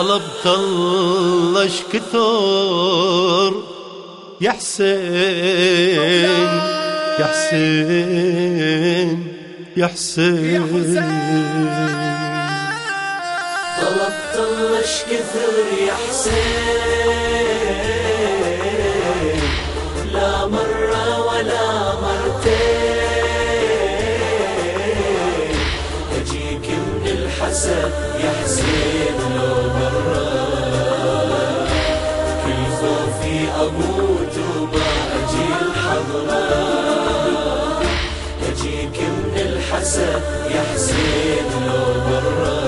طلبت الله كثر يا حسين يا حسين يا حسين. طلبت الله كثر يا حسين لا مرة الحسن يا حسين لو مرة كل خوفي أموت وما أجي الحضرة أجيك من الحسن يا حسين لو مرة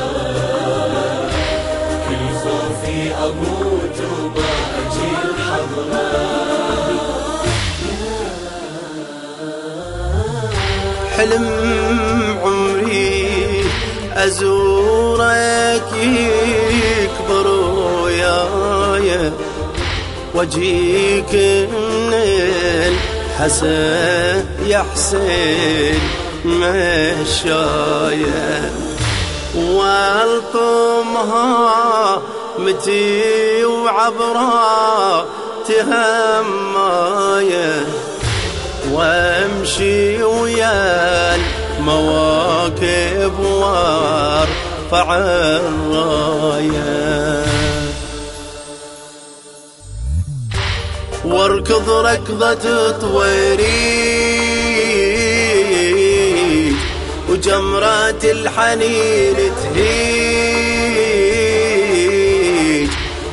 كل خوفي أموت وما أجي الحضرة حلم أزورك يكبر وياي وجيك من الحسن يا حسين مشايا والطمها متي وعبرا تهمايه وامشي ويا المواكب وارفع الرايه واركض ركضة طويري وجمرات الحنين تهيج.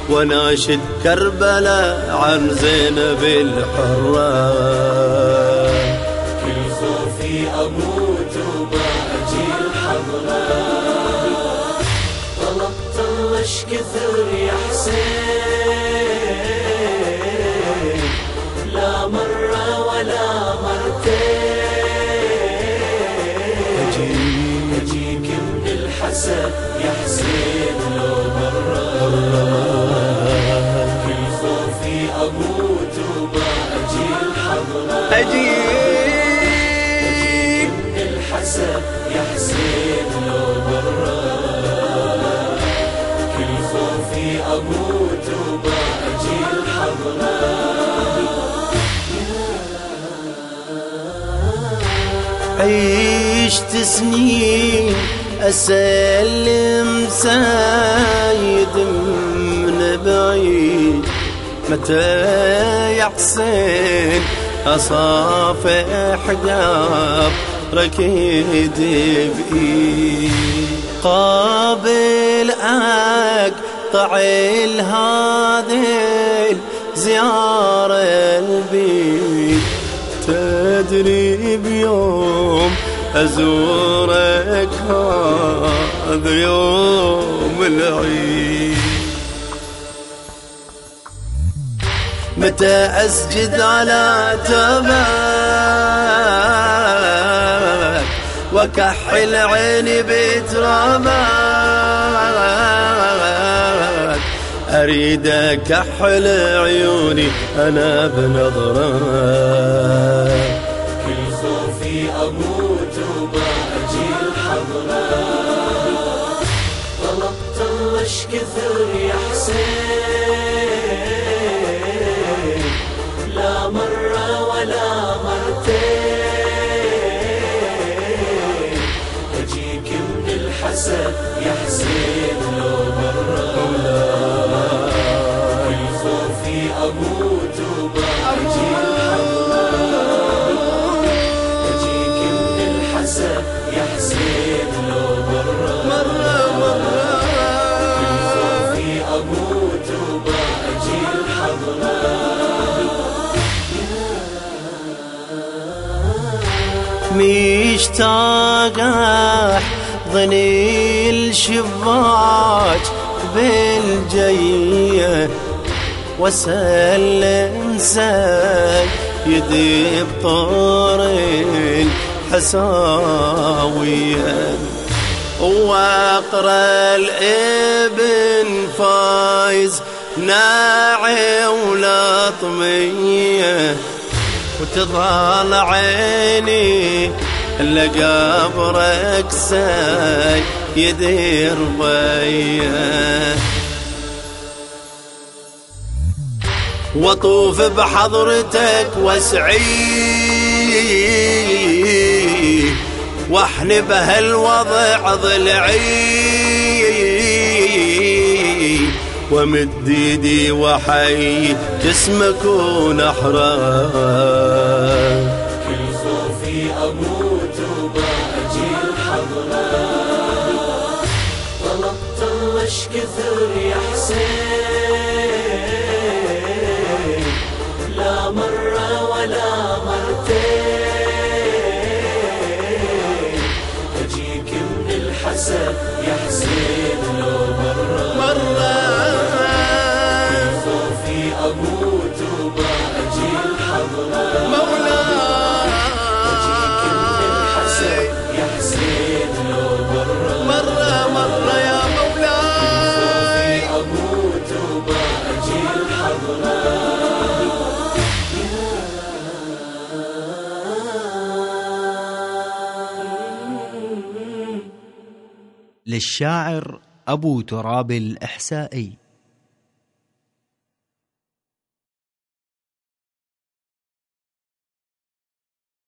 وناشد كربلاء عن زينب الحرة كل خوفي أموت وما أجي الحضرة. طلبت الله كثر يا حسين. لا مرة ولا مرتين. أجيك من الحسن يا حسين لو مرة. كل خوفي أموت وما أجي الحضرة. أجيب خوفي أموت وما أجي الحضرة عشت سنين أسلم سايد من بعيد. متى يا حسين أصافح قاب ركيد بإيد. قابل أقطع الهذيل زيارة البيت. تدري بيوم أزورك هذا يوم العيد. متى أسجد على تباك وكحل عيني بترابك أريد أكحل عيوني أنا بنظرك كل خوفي أموت وما أجي الحضرة طلبت الله كثر يا حسين. لا مرة ولا مرتين. أجيك من الحسن يا حسين لو مرة. مشتاق احضني الشباك بالجية. وسلم سيدي بطور الحساوية. وأقرأ الإبن فايز ناعي ولطمية. وتظل عيني الا قبرك ساي يدير بيا. واطوف بحضرتك واسعي واحني بهالوضع ضلعي. ومد ايدي وحي جسمك ونحرك للشاعر أبو تراب الإحسائي.